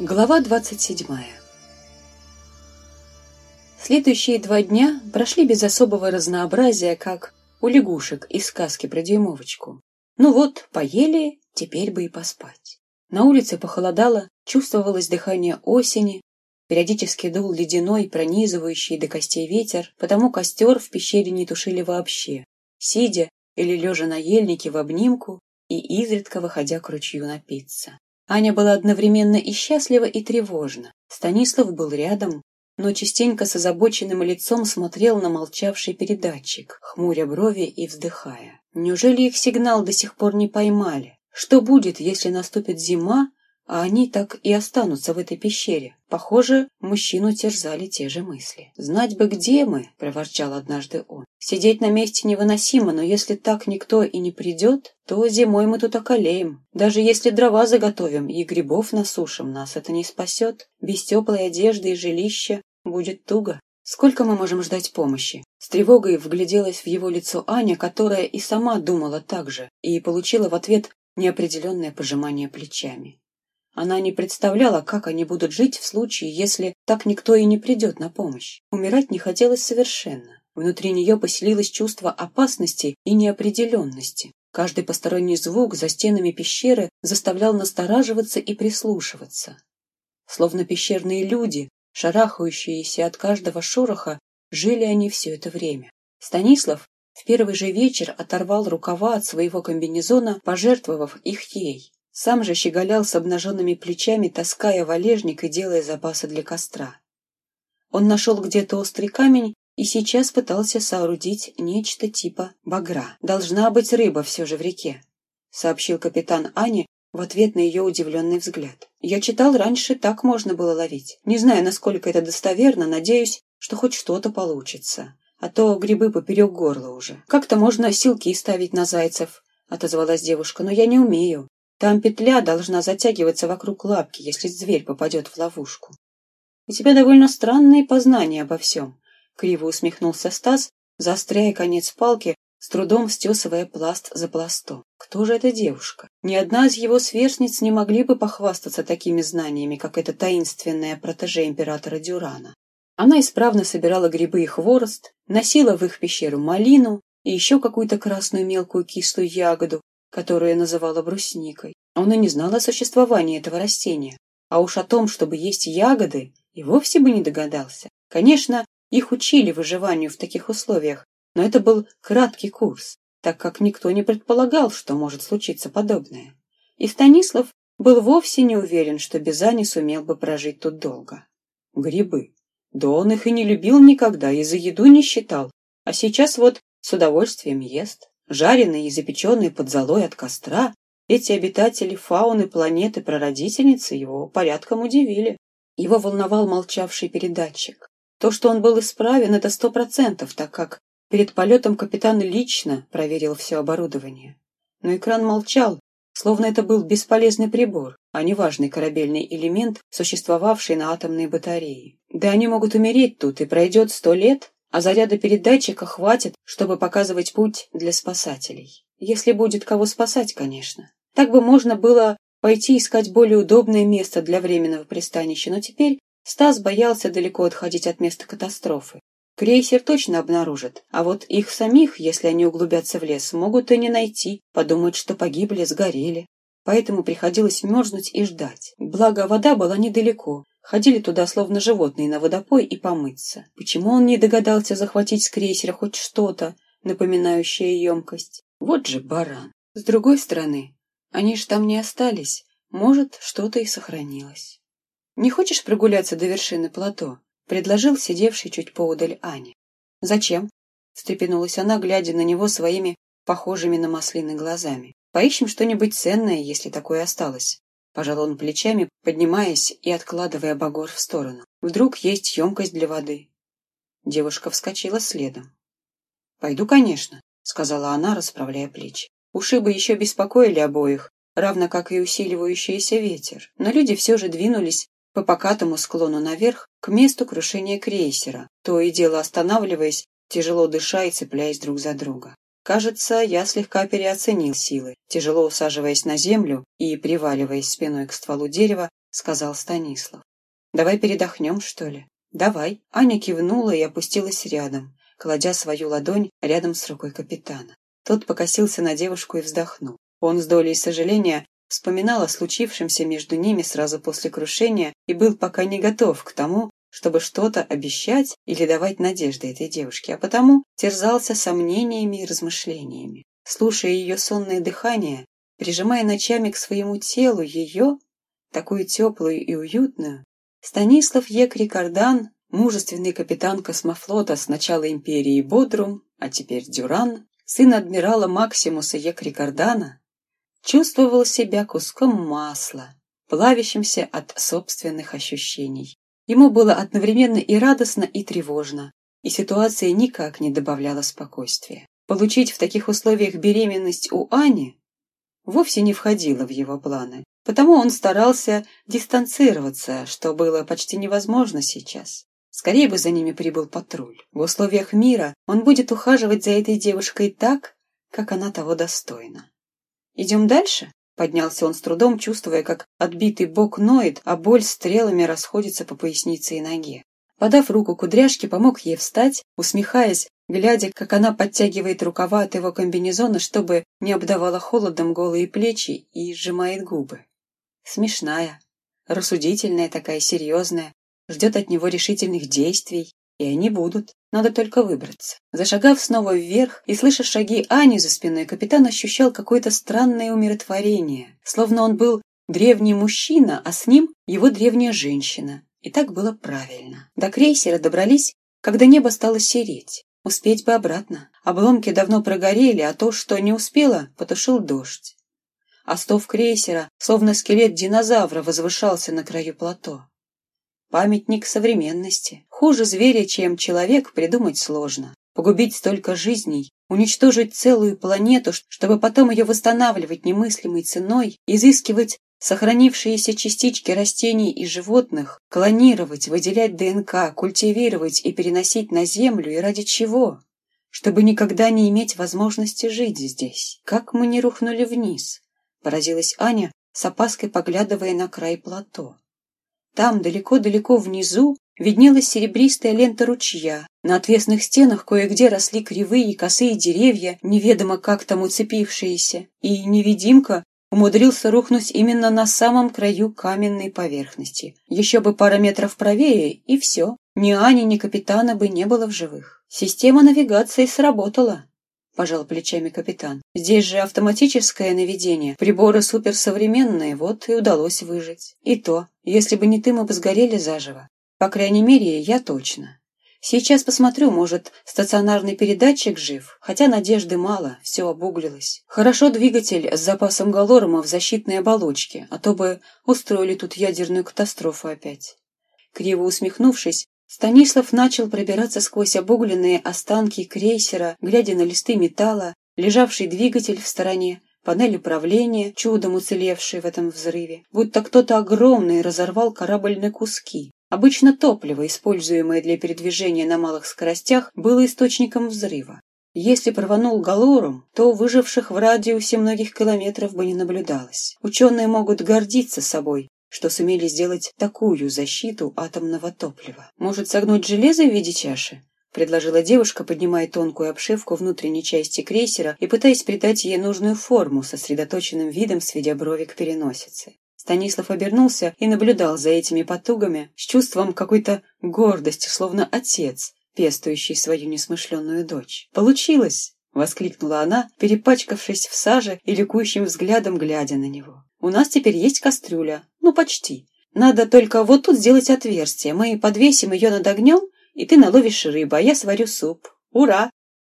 Глава 27 Следующие два дня прошли без особого разнообразия, как у лягушек из сказки про дюймовочку. Ну вот, поели, теперь бы и поспать. На улице похолодало, чувствовалось дыхание осени, периодически дул ледяной, пронизывающий до костей ветер, потому костер в пещере не тушили вообще, сидя или лежа на ельнике в обнимку и изредка выходя к ручью напиться. Аня была одновременно и счастлива, и тревожна. Станислав был рядом, но частенько с озабоченным лицом смотрел на молчавший передатчик, хмуря брови и вздыхая. Неужели их сигнал до сих пор не поймали? Что будет, если наступит зима, а они так и останутся в этой пещере. Похоже, мужчину терзали те же мысли. «Знать бы, где мы!» – проворчал однажды он. «Сидеть на месте невыносимо, но если так никто и не придет, то зимой мы тут околеем. Даже если дрова заготовим и грибов насушим, нас это не спасет. Без теплой одежды и жилища будет туго. Сколько мы можем ждать помощи?» С тревогой вгляделась в его лицо Аня, которая и сама думала так же, и получила в ответ неопределенное пожимание плечами. Она не представляла, как они будут жить в случае, если так никто и не придет на помощь. Умирать не хотелось совершенно. Внутри нее поселилось чувство опасности и неопределенности. Каждый посторонний звук за стенами пещеры заставлял настораживаться и прислушиваться. Словно пещерные люди, шарахающиеся от каждого шороха, жили они все это время. Станислав в первый же вечер оторвал рукава от своего комбинезона, пожертвовав их ей. Сам же щеголял с обнаженными плечами, таская валежник и делая запасы для костра. Он нашел где-то острый камень и сейчас пытался соорудить нечто типа багра. «Должна быть рыба все же в реке», — сообщил капитан Ани в ответ на ее удивленный взгляд. «Я читал, раньше так можно было ловить. Не знаю, насколько это достоверно, надеюсь, что хоть что-то получится. А то грибы поперек горла уже. Как-то можно силки ставить на зайцев», — отозвалась девушка, — «но я не умею. Там петля должна затягиваться вокруг лапки, если зверь попадет в ловушку. У тебя довольно странные познания обо всем, — криво усмехнулся Стас, заостряя конец палки, с трудом стесывая пласт за пластом. Кто же эта девушка? Ни одна из его сверстниц не могли бы похвастаться такими знаниями, как эта таинственная протеже императора Дюрана. Она исправно собирала грибы и хворост, носила в их пещеру малину и еще какую-то красную мелкую кислую ягоду, которую называла брусникой. Он и не знал о существовании этого растения, а уж о том, чтобы есть ягоды, и вовсе бы не догадался. Конечно, их учили выживанию в таких условиях, но это был краткий курс, так как никто не предполагал, что может случиться подобное. И Станислав был вовсе не уверен, что без Ани сумел бы прожить тут долго. Грибы. Да он их и не любил никогда, и за еду не считал, а сейчас вот с удовольствием ест. Жареные и запеченные под золой от костра, эти обитатели фауны планеты прародительницы его порядком удивили. Его волновал молчавший передатчик. То, что он был исправен, это сто процентов, так как перед полетом капитан лично проверил все оборудование. Но экран молчал, словно это был бесполезный прибор, а не важный корабельный элемент, существовавший на атомной батарее. Да они могут умереть тут, и пройдет сто лет, а заряда передатчика хватит, чтобы показывать путь для спасателей. Если будет кого спасать, конечно. Так бы можно было пойти искать более удобное место для временного пристанища, но теперь Стас боялся далеко отходить от места катастрофы. Крейсер точно обнаружат, а вот их самих, если они углубятся в лес, могут и не найти, подумают, что погибли, сгорели. Поэтому приходилось мерзнуть и ждать. Благо, вода была недалеко, Ходили туда, словно животные, на водопой и помыться. Почему он не догадался захватить с крейсера хоть что-то, напоминающее емкость? Вот же баран. С другой стороны, они ж там не остались. Может, что-то и сохранилось. «Не хочешь прогуляться до вершины плато?» — предложил сидевший чуть поудаль Аня. «Зачем?» — встрепенулась она, глядя на него своими похожими на маслины глазами. «Поищем что-нибудь ценное, если такое осталось». Пожал он плечами, поднимаясь и откладывая багор в сторону. Вдруг есть емкость для воды. Девушка вскочила следом. «Пойду, конечно», — сказала она, расправляя плечи. Ушибы еще беспокоили обоих, равно как и усиливающийся ветер, но люди все же двинулись по покатому склону наверх к месту крушения крейсера, то и дело останавливаясь, тяжело дыша и цепляясь друг за друга. Кажется, я слегка переоценил силы. Тяжело усаживаясь на землю и приваливаясь спиной к стволу дерева, сказал Станислав. «Давай передохнем, что ли?» «Давай». Аня кивнула и опустилась рядом, кладя свою ладонь рядом с рукой капитана. Тот покосился на девушку и вздохнул. Он с долей сожаления вспоминал о случившемся между ними сразу после крушения и был пока не готов к тому, чтобы что-то обещать или давать надежды этой девушке, а потому терзался сомнениями и размышлениями. Слушая ее сонное дыхание, прижимая ночами к своему телу ее, такую теплую и уютную, Станислав Екрикардан, мужественный капитан космофлота с начала империи Бодрум, а теперь Дюран, сын адмирала Максимуса Екрикардана, чувствовал себя куском масла, плавящимся от собственных ощущений. Ему было одновременно и радостно, и тревожно, и ситуация никак не добавляла спокойствия. Получить в таких условиях беременность у Ани вовсе не входило в его планы, потому он старался дистанцироваться, что было почти невозможно сейчас. Скорее бы за ними прибыл патруль. В условиях мира он будет ухаживать за этой девушкой так, как она того достойна. «Идем дальше?» Поднялся он с трудом, чувствуя, как отбитый бок ноет, а боль стрелами расходится по пояснице и ноге. Подав руку кудряшке, помог ей встать, усмехаясь, глядя, как она подтягивает рукава от его комбинезона, чтобы не обдавала холодом голые плечи и сжимает губы. Смешная, рассудительная такая, серьезная, ждет от него решительных действий, и они будут. Надо только выбраться. Зашагав снова вверх и слыша шаги Ани за спиной, капитан ощущал какое-то странное умиротворение, словно он был древний мужчина, а с ним его древняя женщина. И так было правильно. До крейсера добрались, когда небо стало сереть. Успеть бы обратно. Обломки давно прогорели, а то, что не успело, потушил дождь. Остов крейсера, словно скелет динозавра, возвышался на краю плато. Памятник современности. Хуже зверя, чем человек, придумать сложно. Погубить столько жизней, уничтожить целую планету, чтобы потом ее восстанавливать немыслимой ценой, изыскивать сохранившиеся частички растений и животных, клонировать, выделять ДНК, культивировать и переносить на Землю, и ради чего? Чтобы никогда не иметь возможности жить здесь. Как мы не рухнули вниз? Поразилась Аня, с опаской поглядывая на край плато. Там, далеко-далеко внизу, виднелась серебристая лента ручья. На отвесных стенах кое-где росли кривые и косые деревья, неведомо как там уцепившиеся, и невидимка умудрился рухнуть именно на самом краю каменной поверхности. Еще бы пара метров правее, и все. Ни Ани, ни капитана бы не было в живых. Система навигации сработала. — пожал плечами капитан. «Здесь же автоматическое наведение, приборы суперсовременные, вот и удалось выжить. И то, если бы не ты, мы бы сгорели заживо. По крайней мере, я точно. Сейчас посмотрю, может, стационарный передатчик жив, хотя надежды мало, все обуглилось. Хорошо двигатель с запасом галорума в защитной оболочке, а то бы устроили тут ядерную катастрофу опять». Криво усмехнувшись, Станислав начал пробираться сквозь обугленные останки крейсера, глядя на листы металла, лежавший двигатель в стороне, панель управления, чудом уцелевшие в этом взрыве, будто кто-то огромный разорвал корабль на куски. Обычно топливо, используемое для передвижения на малых скоростях, было источником взрыва. Если порванул галорум, то выживших в радиусе многих километров бы не наблюдалось. Ученые могут гордиться собой, что сумели сделать такую защиту атомного топлива. Может, согнуть железо в виде чаши? предложила девушка, поднимая тонкую обшивку внутренней части крейсера и пытаясь придать ей нужную форму, сосредоточенным видом сведя брови к переносице. Станислав обернулся и наблюдал за этими потугами с чувством какой-то гордости, словно отец, пестующий свою несмышленную дочь. «Получилось!» — воскликнула она, перепачкавшись в саже и ликующим взглядом глядя на него. У нас теперь есть кастрюля. Ну, почти. Надо только вот тут сделать отверстие. Мы подвесим ее над огнем, и ты наловишь рыбу, а я сварю суп. Ура!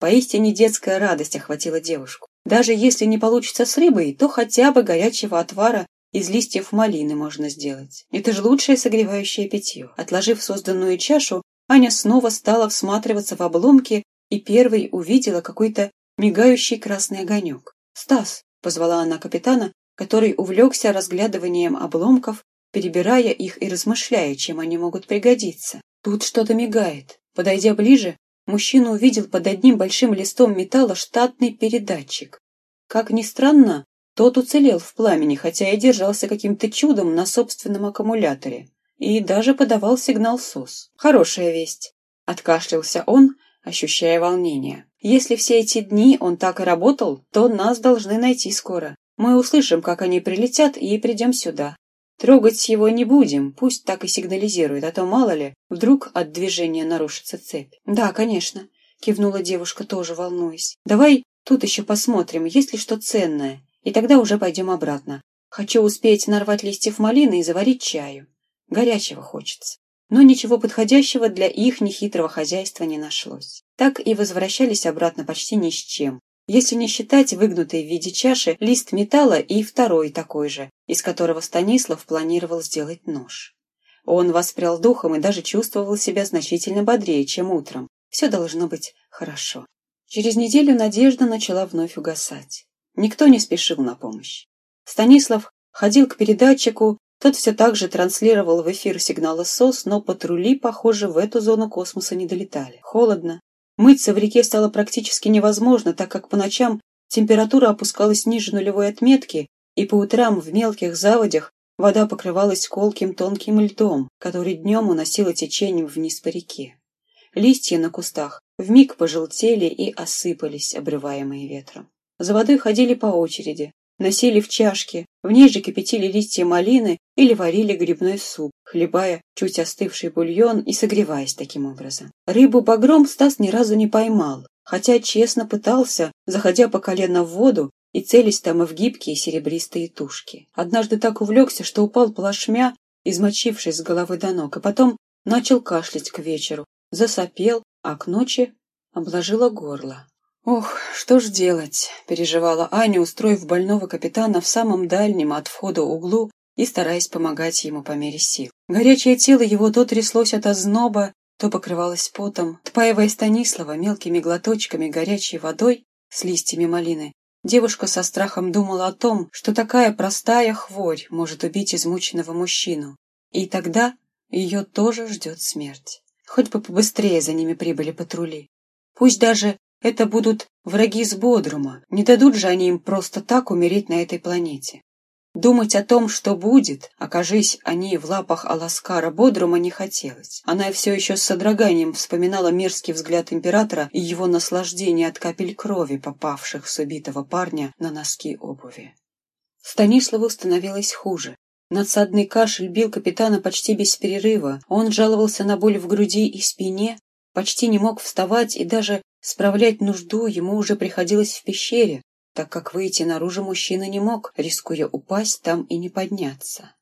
Поистине детская радость охватила девушку. Даже если не получится с рыбой, то хотя бы горячего отвара из листьев малины можно сделать. Это же лучшее согревающее питье. Отложив созданную чашу, Аня снова стала всматриваться в обломки и первой увидела какой-то мигающий красный огонек. «Стас!» — позвала она капитана, который увлекся разглядыванием обломков, перебирая их и размышляя, чем они могут пригодиться. Тут что-то мигает. Подойдя ближе, мужчина увидел под одним большим листом металла штатный передатчик. Как ни странно, Тот уцелел в пламени, хотя и держался каким-то чудом на собственном аккумуляторе. И даже подавал сигнал СОС. Хорошая весть. Откашлялся он, ощущая волнение. Если все эти дни он так и работал, то нас должны найти скоро. Мы услышим, как они прилетят, и придем сюда. Трогать его не будем, пусть так и сигнализирует, а то, мало ли, вдруг от движения нарушится цепь. Да, конечно, кивнула девушка, тоже волнуясь. Давай тут еще посмотрим, есть ли что ценное, и тогда уже пойдем обратно. Хочу успеть нарвать листьев малины и заварить чаю. Горячего хочется. Но ничего подходящего для их нехитрого хозяйства не нашлось. Так и возвращались обратно почти ни с чем, если не считать выгнутый в виде чаши лист металла и второй такой же, из которого Станислав планировал сделать нож. Он воспрял духом и даже чувствовал себя значительно бодрее, чем утром. Все должно быть хорошо. Через неделю надежда начала вновь угасать. Никто не спешил на помощь. Станислав ходил к передатчику, тот все так же транслировал в эфир сигналы СОС, но патрули, похоже, в эту зону космоса не долетали. Холодно, Мыться в реке стало практически невозможно, так как по ночам температура опускалась ниже нулевой отметки, и по утрам в мелких заводях вода покрывалась колким тонким льдом, который днем уносило течением вниз по реке. Листья на кустах вмиг пожелтели и осыпались, обрываемые ветром. За водой ходили по очереди, носили в чашки, в ней же кипятили листья малины или варили грибной суп, хлебая чуть остывший бульон и согреваясь таким образом. Рыбу багром Стас ни разу не поймал, хотя честно пытался, заходя по колено в воду и целясь там в гибкие серебристые тушки. Однажды так увлекся, что упал плашмя, измочившись с головы до ног, и потом начал кашлять к вечеру, засопел, а к ночи обложило горло. «Ох, что ж делать?» – переживала Аня, устроив больного капитана в самом дальнем от входа углу и стараясь помогать ему по мере сил. Горячее тело его то тряслось от озноба, то покрывалось потом. Тпаева Станислава мелкими глоточками горячей водой с листьями малины девушка со страхом думала о том, что такая простая хворь может убить измученного мужчину. И тогда ее тоже ждет смерть. Хоть бы побыстрее за ними прибыли патрули. Пусть даже это будут враги с Бодрума. Не дадут же они им просто так умереть на этой планете. Думать о том, что будет, окажись они в лапах Аласкара Бодрума, не хотелось. Она все еще с содроганием вспоминала мерзкий взгляд императора и его наслаждение от капель крови, попавших с убитого парня на носки обуви. Станиславу становилось хуже. Надсадный кашель бил капитана почти без перерыва. Он жаловался на боль в груди и спине, почти не мог вставать и даже Справлять нужду ему уже приходилось в пещере, так как выйти наружу мужчина не мог, рискуя упасть там и не подняться.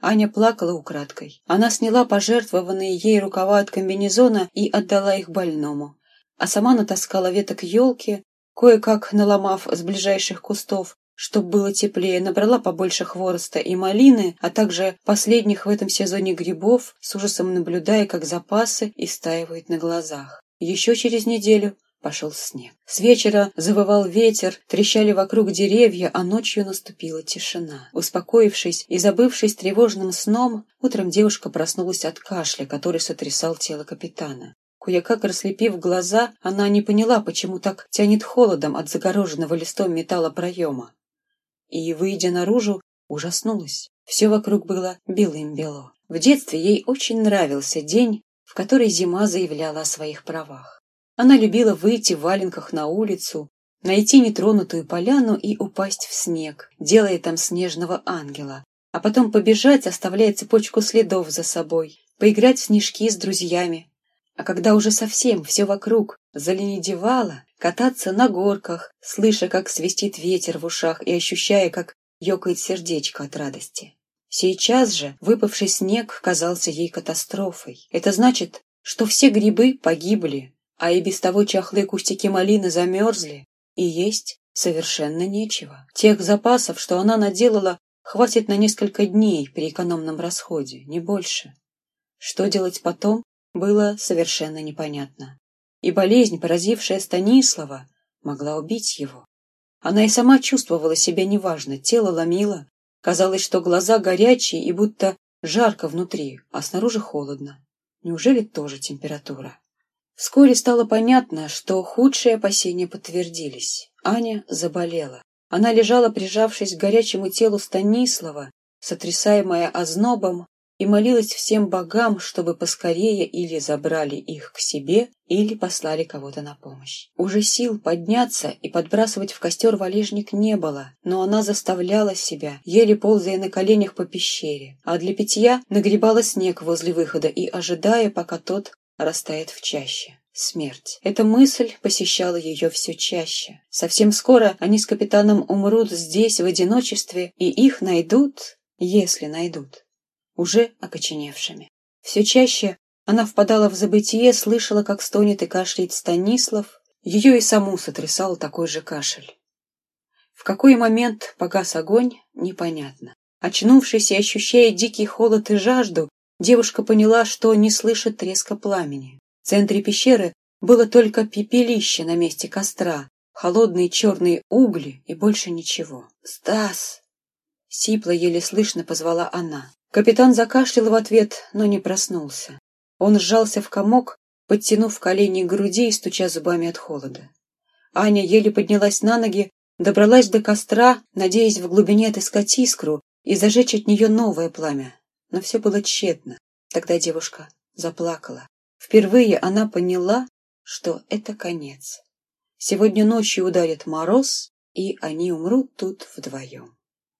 Аня плакала украдкой. Она сняла пожертвованные ей рукава от комбинезона и отдала их больному. А сама натаскала веток елки, кое-как наломав с ближайших кустов, чтобы было теплее, набрала побольше хвороста и малины, а также последних в этом сезоне грибов, с ужасом наблюдая, как запасы истаивают на глазах. Еще через неделю пошел снег. С вечера завывал ветер, трещали вокруг деревья, а ночью наступила тишина. Успокоившись и забывшись тревожным сном, утром девушка проснулась от кашля, который сотрясал тело капитана. Кое-как расслепив глаза, она не поняла, почему так тянет холодом от загороженного листом металла проема. И, выйдя наружу, ужаснулась. Все вокруг было белым-бело. В детстве ей очень нравился день, которой зима заявляла о своих правах. Она любила выйти в валенках на улицу, найти нетронутую поляну и упасть в снег, делая там снежного ангела, а потом побежать, оставляя цепочку следов за собой, поиграть в снежки с друзьями. А когда уже совсем все вокруг заленедевало, кататься на горках, слыша, как свистит ветер в ушах и ощущая, как ёкает сердечко от радости. Сейчас же выпавший снег казался ей катастрофой. Это значит, что все грибы погибли, а и без того чахлые кустики малины замерзли, и есть совершенно нечего. Тех запасов, что она наделала, хватит на несколько дней при экономном расходе, не больше. Что делать потом, было совершенно непонятно. И болезнь, поразившая Станислава, могла убить его. Она и сама чувствовала себя неважно, тело ломило, Казалось, что глаза горячие и будто жарко внутри, а снаружи холодно. Неужели тоже температура? Вскоре стало понятно, что худшие опасения подтвердились. Аня заболела. Она лежала, прижавшись к горячему телу Станислава, сотрясаемая ознобом, и молилась всем богам, чтобы поскорее или забрали их к себе, или послали кого-то на помощь. Уже сил подняться и подбрасывать в костер валежник не было, но она заставляла себя, еле ползая на коленях по пещере, а для питья нагребала снег возле выхода и ожидая, пока тот растает в чаще. Смерть. Эта мысль посещала ее все чаще. Совсем скоро они с капитаном умрут здесь, в одиночестве, и их найдут, если найдут уже окоченевшими. Все чаще она впадала в забытие, слышала, как стонет и кашляет Станислав, ее и саму сотрясал такой же кашель. В какой момент погас огонь, непонятно. Очнувшись и ощущая дикий холод и жажду, девушка поняла, что не слышит треска пламени. В центре пещеры было только пепелище на месте костра, холодные черные угли и больше ничего. «Стас!» — сипло, еле слышно позвала она. Капитан закашлял в ответ, но не проснулся. Он сжался в комок, подтянув колени к груди и стуча зубами от холода. Аня еле поднялась на ноги, добралась до костра, надеясь в глубине отыскать искру и зажечь от нее новое пламя. Но все было тщетно. Тогда девушка заплакала. Впервые она поняла, что это конец. Сегодня ночью ударит мороз, и они умрут тут вдвоем.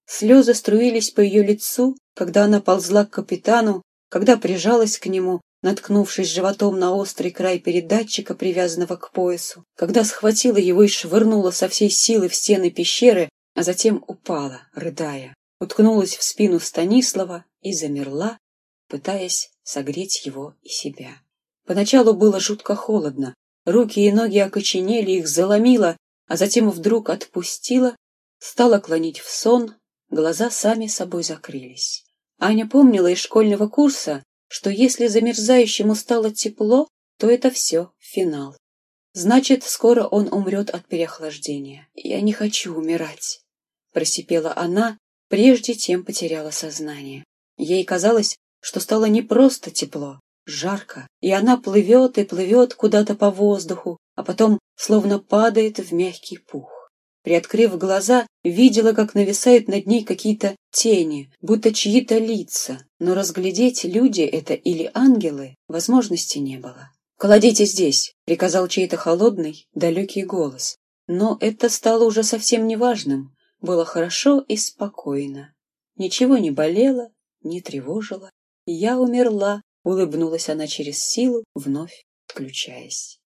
Слезы струились по ее лицу, когда она ползла к капитану, когда прижалась к нему, наткнувшись животом на острый край передатчика, привязанного к поясу, когда схватила его и швырнула со всей силы в стены пещеры, а затем упала, рыдая, уткнулась в спину Станислава и замерла, пытаясь согреть его и себя. Поначалу было жутко холодно, руки и ноги окоченели, их заломило, а затем вдруг отпустила, стала клонить в сон, глаза сами собой закрылись. Аня помнила из школьного курса, что если замерзающему стало тепло, то это все, финал. Значит, скоро он умрет от переохлаждения. Я не хочу умирать, просипела она, прежде чем потеряла сознание. Ей казалось, что стало не просто тепло, жарко, и она плывет и плывет куда-то по воздуху, а потом словно падает в мягкий пух. Приоткрыв глаза, видела, как нависают над ней какие-то тени, будто чьи-то лица, но разглядеть, люди это или ангелы, возможности не было. «Кладите здесь», — приказал чей-то холодный, далекий голос. Но это стало уже совсем неважным. Было хорошо и спокойно. Ничего не болело, не тревожило. «Я умерла», — улыбнулась она через силу, вновь отключаясь.